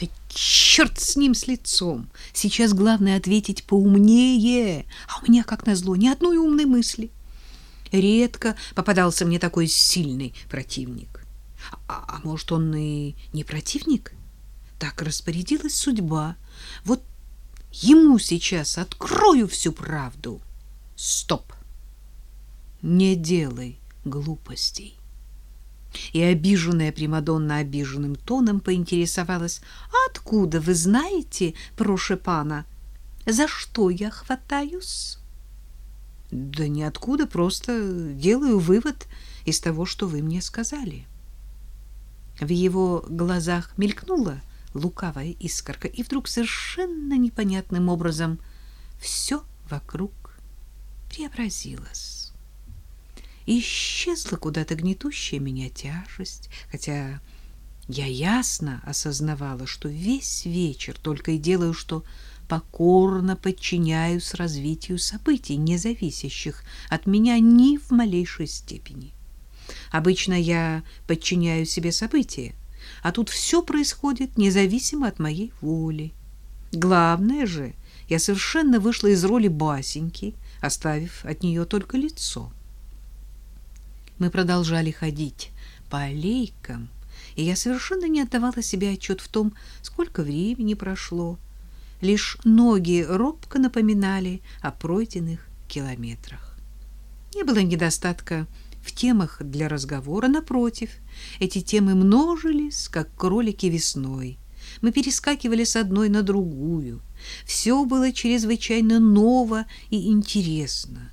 Да черт с ним с лицом. Сейчас главное ответить поумнее. А у меня, как назло, ни одной умной мысли. Редко попадался мне такой сильный противник. А, а может, он и не противник? Так распорядилась судьба. Вот ему сейчас открою всю правду. Стоп! Не делай глупостей. И обиженная Примадонна обиженным тоном поинтересовалась, «Откуда вы знаете, прошепана, за что я хватаюсь?» «Да ниоткуда, просто делаю вывод из того, что вы мне сказали». В его глазах мелькнула лукавая искорка, и вдруг совершенно непонятным образом все вокруг преобразилось исчезла куда-то гнетущая меня тяжесть, хотя я ясно осознавала, что весь вечер только и делаю, что покорно подчиняюсь развитию событий, не зависящих от меня ни в малейшей степени. Обычно я подчиняю себе события, а тут все происходит независимо от моей воли. Главное же, я совершенно вышла из роли басеньки, оставив от нее только лицо. Мы продолжали ходить по аллейкам, и я совершенно не отдавала себе отчет в том, сколько времени прошло. Лишь ноги робко напоминали о пройденных километрах. Не было недостатка в темах для разговора, напротив, эти темы множились, как кролики весной. Мы перескакивали с одной на другую. Все было чрезвычайно ново и интересно.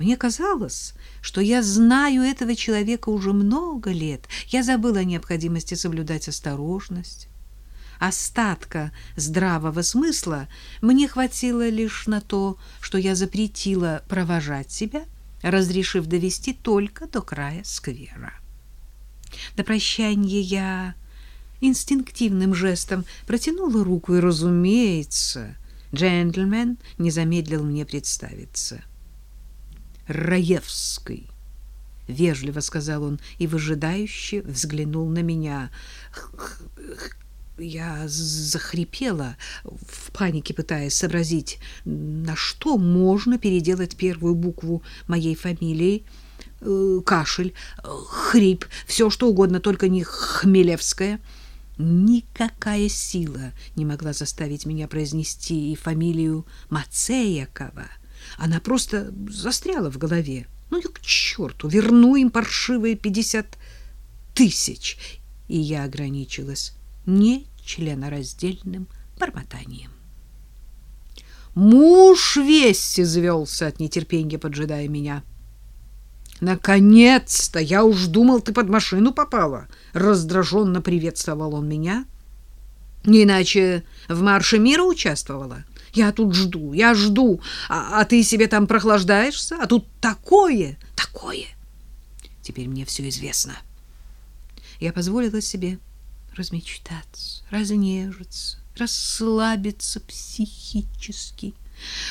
Мне казалось, что я знаю этого человека уже много лет. Я забыла о необходимости соблюдать осторожность. Остатка здравого смысла мне хватило лишь на то, что я запретила провожать себя, разрешив довести только до края сквера. До прощания я инстинктивным жестом протянула руку, и, разумеется, джентльмен не замедлил мне представиться. Раевской, — вежливо сказал он и выжидающе взглянул на меня. Я захрипела, в панике пытаясь сообразить, на что можно переделать первую букву моей фамилии. Э, кашель, хрип, все что угодно, только не Хмелевская. Никакая сила не могла заставить меня произнести и фамилию Мацеякова. Она просто застряла в голове. Ну и к черту, верну им паршивые пятьдесят тысяч. И я ограничилась не членораздельным бормотанием. Муж весь извелся от нетерпения, поджидая меня. «Наконец-то! Я уж думал, ты под машину попала!» Раздраженно приветствовал он меня. «Не иначе в марше мира участвовала?» Я тут жду, я жду, а, а ты себе там прохлаждаешься, а тут такое, такое. Теперь мне все известно. Я позволила себе размечтаться, разнежиться, расслабиться психически.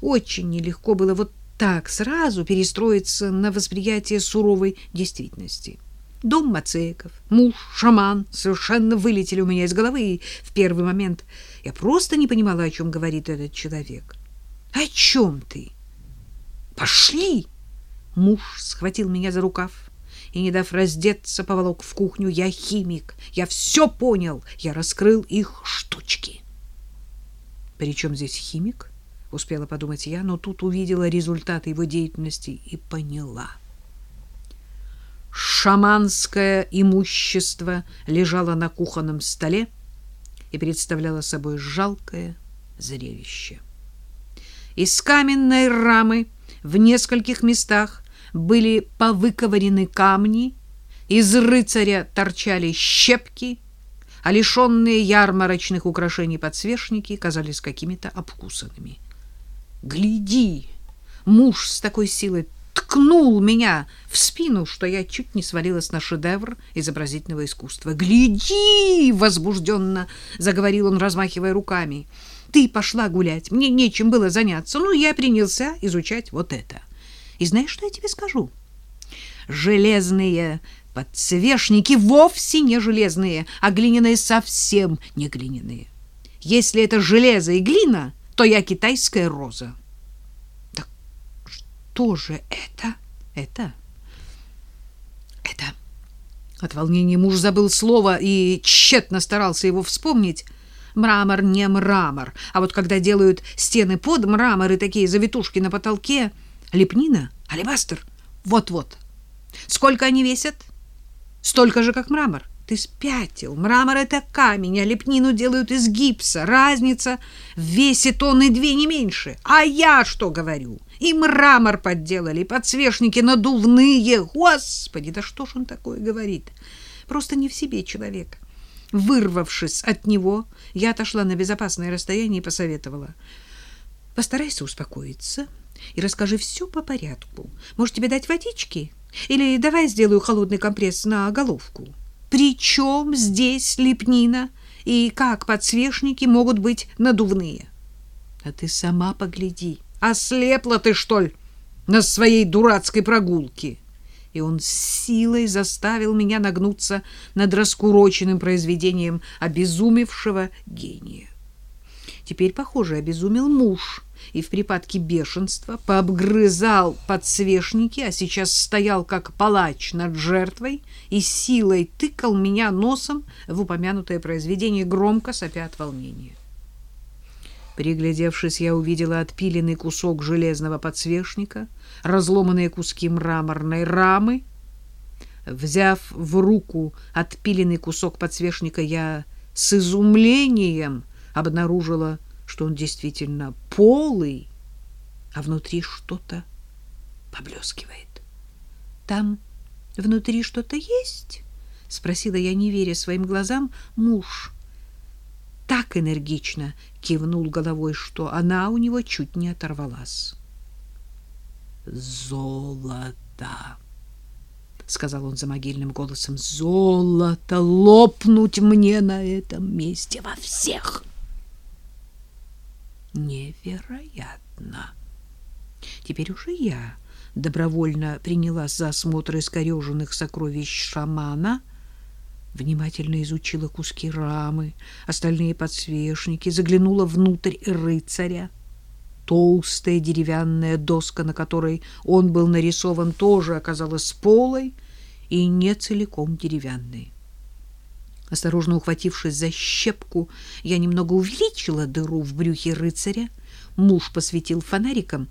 Очень нелегко было вот так сразу перестроиться на восприятие суровой действительности. Дом Мацееков, муж, шаман совершенно вылетели у меня из головы, и в первый момент я просто не понимала, о чем говорит этот человек. О чем ты? Пошли! Муж схватил меня за рукав и, не дав раздеться, поволок в кухню. Я химик, я все понял, я раскрыл их штучки. Причем здесь химик? Успела подумать я, но тут увидела результаты его деятельности и поняла — шаманское имущество лежало на кухонном столе и представляло собой жалкое зрелище. Из каменной рамы в нескольких местах были повыковырены камни, из рыцаря торчали щепки, а лишенные ярмарочных украшений подсвечники казались какими-то обкусанными. «Гляди!» Муж с такой силой ткнул меня в спину, что я чуть не свалилась на шедевр изобразительного искусства. «Гляди!» — возбужденно заговорил он, размахивая руками. «Ты пошла гулять, мне нечем было заняться, ну, я принялся изучать вот это. И знаешь, что я тебе скажу? Железные подсвечники вовсе не железные, а глиняные совсем не глиняные. Если это железо и глина, то я китайская роза. Что же это? Это? Это... От волнения муж забыл слово и тщетно старался его вспомнить. Мрамор не мрамор, а вот когда делают стены под мрамор и такие завитушки на потолке, лепнина, алебастр, вот-вот. Сколько они весят? Столько же, как мрамор. Ты спятил. Мрамор — это камень, а лепнину делают из гипса. Разница в весе тонны две, не меньше. А я что говорю? И мрамор подделали, и подсвечники надувные. Господи, да что ж он такое говорит? Просто не в себе человек. Вырвавшись от него, я отошла на безопасное расстояние и посоветовала. Постарайся успокоиться и расскажи все по порядку. Может, тебе дать водички? Или давай сделаю холодный компресс на головку. Причем здесь лепнина и как подсвечники могут быть надувные? А ты сама погляди. Ослепла ты, что ли, на своей дурацкой прогулке? И он с силой заставил меня нагнуться над раскуроченным произведением обезумевшего гения. Теперь, похоже, обезумел муж — и в припадке бешенства пообгрызал подсвечники, а сейчас стоял как палач над жертвой и силой тыкал меня носом в упомянутое произведение, громко сопя от волнения. Приглядевшись, я увидела отпиленный кусок железного подсвечника, разломанные куски мраморной рамы. Взяв в руку отпиленный кусок подсвечника, я с изумлением обнаружила что он действительно полый, а внутри что-то поблескивает. Там внутри что-то есть? спросила я, не веря своим глазам. Муж так энергично кивнул головой, что она у него чуть не оторвалась. Золото, сказал он за могильным голосом. Золото лопнуть мне на этом месте во всех невероятно. Теперь уже я добровольно принялась за осмотр искореженных сокровищ шамана, внимательно изучила куски рамы, остальные подсвечники, заглянула внутрь рыцаря. Толстая деревянная доска, на которой он был нарисован, тоже оказалась полой и не целиком деревянной. Осторожно ухватившись за щепку, я немного увеличила дыру в брюхе рыцаря. Муж посветил фонариком.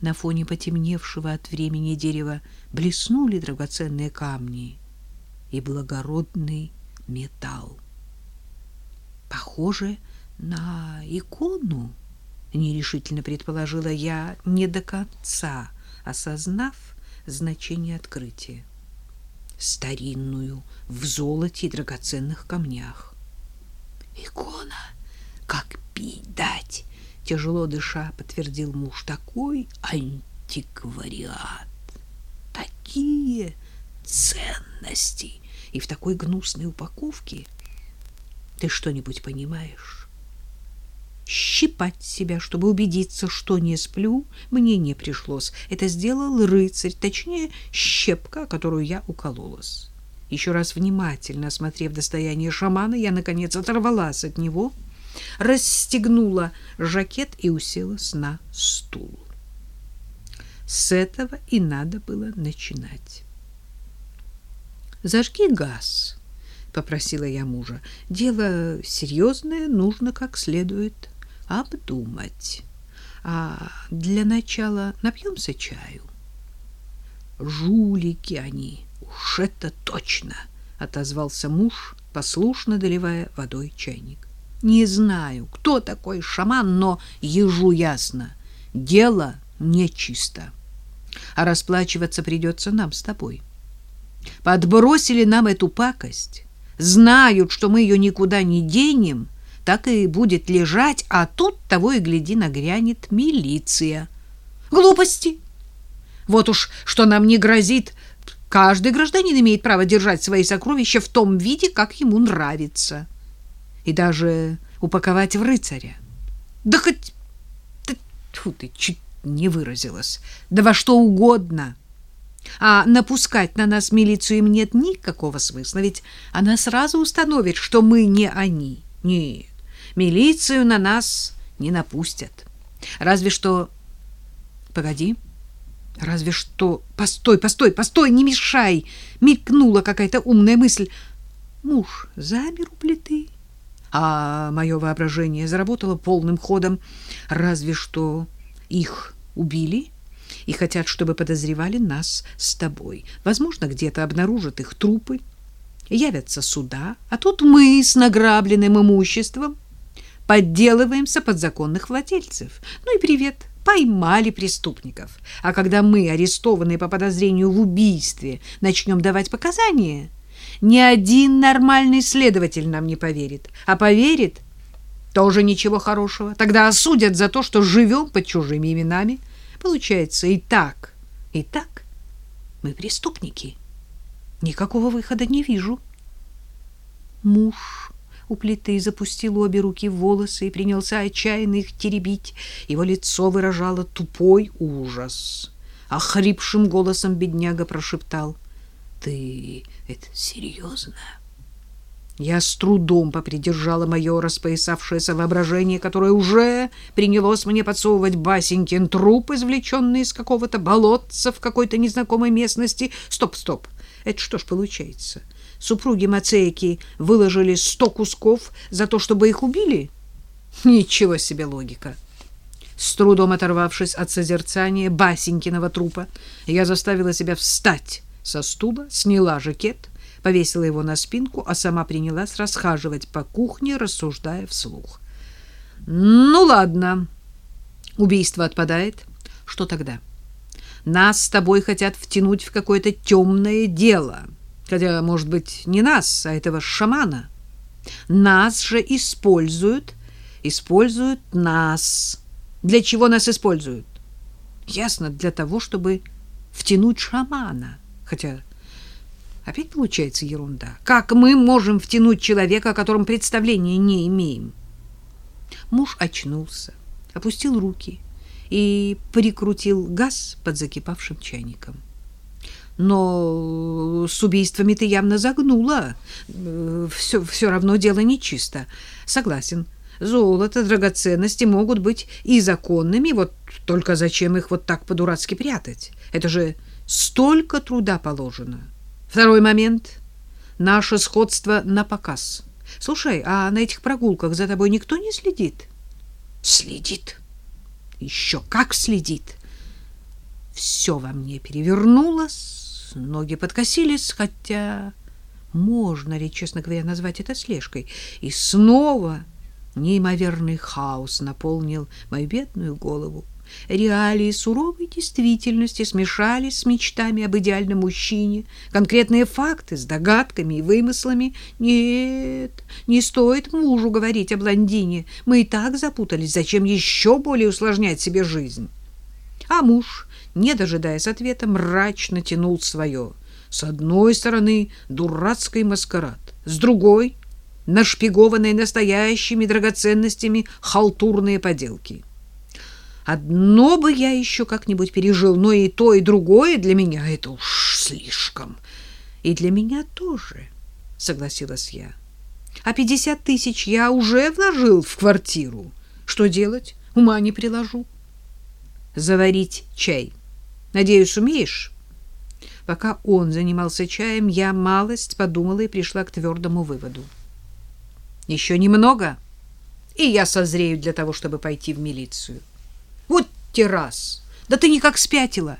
На фоне потемневшего от времени дерева блеснули драгоценные камни и благородный металл. Похоже на икону, нерешительно предположила я, не до конца осознав значение открытия старинную, в золоте и драгоценных камнях. Икона, как пить дать, тяжело дыша, подтвердил муж. Такой антиквариат, такие ценности и в такой гнусной упаковке. Ты что-нибудь понимаешь? щипать себя, чтобы убедиться, что не сплю, мне не пришлось. Это сделал рыцарь, точнее, щепка, которую я укололась. Еще раз внимательно осмотрев достояние шамана, я, наконец, оторвалась от него, расстегнула жакет и уселась на стул. С этого и надо было начинать. «Зажги газ», — попросила я мужа. «Дело серьезное, нужно как следует обдумать. А для начала напьемся чаю. Жулики они, уж это точно, отозвался муж, послушно доливая водой чайник. Не знаю, кто такой шаман, но ежу ясно. Дело нечисто. А расплачиваться придется нам с тобой. Подбросили нам эту пакость, знают, что мы ее никуда не денем, так и будет лежать, а тут того и гляди нагрянет милиция. Глупости. Вот уж что нам не грозит. Каждый гражданин имеет право держать свои сокровища в том виде, как ему нравится. И даже упаковать в рыцаря. Да хоть... Тьфу ты, чуть не выразилась. Да во что угодно. А напускать на нас милицию им нет никакого смысла, ведь она сразу установит, что мы не они. Нет, Милицию на нас не напустят. Разве что... Погоди. Разве что... Постой, постой, постой, не мешай! Мелькнула какая-то умная мысль. Муж замер у плиты, а мое воображение заработало полным ходом. Разве что их убили и хотят, чтобы подозревали нас с тобой. Возможно, где-то обнаружат их трупы, явятся суда, а тут мы с награбленным имуществом подделываемся под законных владельцев. Ну и привет, поймали преступников. А когда мы, арестованные по подозрению в убийстве, начнем давать показания, ни один нормальный следователь нам не поверит. А поверит, тоже ничего хорошего. Тогда осудят за то, что живем под чужими именами. Получается и так, и так. Мы преступники. Никакого выхода не вижу. Муж у плиты запустил обе руки в волосы и принялся отчаянно их теребить. Его лицо выражало тупой ужас. А хрипшим голосом бедняга прошептал. — Ты это серьезно? Я с трудом попридержала мое распоясавшееся воображение, которое уже принялось мне подсовывать басенькин труп, извлеченный из какого-то болотца в какой-то незнакомой местности. Стоп, стоп. Это что ж получается? Супруги Мацейки выложили сто кусков за то, чтобы их убили? Ничего себе логика. С трудом оторвавшись от созерцания Басенькиного трупа, я заставила себя встать со стула, сняла жакет, повесила его на спинку, а сама принялась расхаживать по кухне, рассуждая вслух. Ну ладно. Убийство отпадает. Что тогда? Нас с тобой хотят втянуть в какое-то темное дело. Хотя, может быть, не нас, а этого шамана. Нас же используют, используют нас. Для чего нас используют? Ясно, для того, чтобы втянуть шамана. Хотя опять получается ерунда. Как мы можем втянуть человека, о котором представления не имеем? Муж очнулся, опустил руки и прикрутил газ под закипавшим чайником. Но с убийствами ты явно загнула. Все, все равно дело нечисто. Согласен. Золото, драгоценности могут быть и законными, вот только зачем их вот так по-дурацки прятать? Это же столько труда положено. Второй момент. Наше сходство на показ. Слушай, а на этих прогулках за тобой никто не следит? Следит. Еще как следит. Все во мне перевернулось ноги подкосились, хотя можно ли, честно говоря, назвать это слежкой. И снова неимоверный хаос наполнил мою бедную голову. Реалии суровой действительности смешались с мечтами об идеальном мужчине, конкретные факты с догадками и вымыслами. Нет, не стоит мужу говорить о блондине. Мы и так запутались, зачем еще более усложнять себе жизнь? А муж не дожидаясь ответа, мрачно тянул свое. С одной стороны дурацкий маскарад, с другой — нашпигованные настоящими драгоценностями халтурные поделки. Одно бы я еще как-нибудь пережил, но и то, и другое для меня — это уж слишком. И для меня тоже, — согласилась я. А пятьдесят тысяч я уже вложил в квартиру. Что делать? Ума не приложу. Заварить чай. Надеюсь, умеешь? Пока он занимался чаем, я малость подумала и пришла к твердому выводу. Еще немного, и я созрею для того, чтобы пойти в милицию. Вот террас! Да ты никак спятила!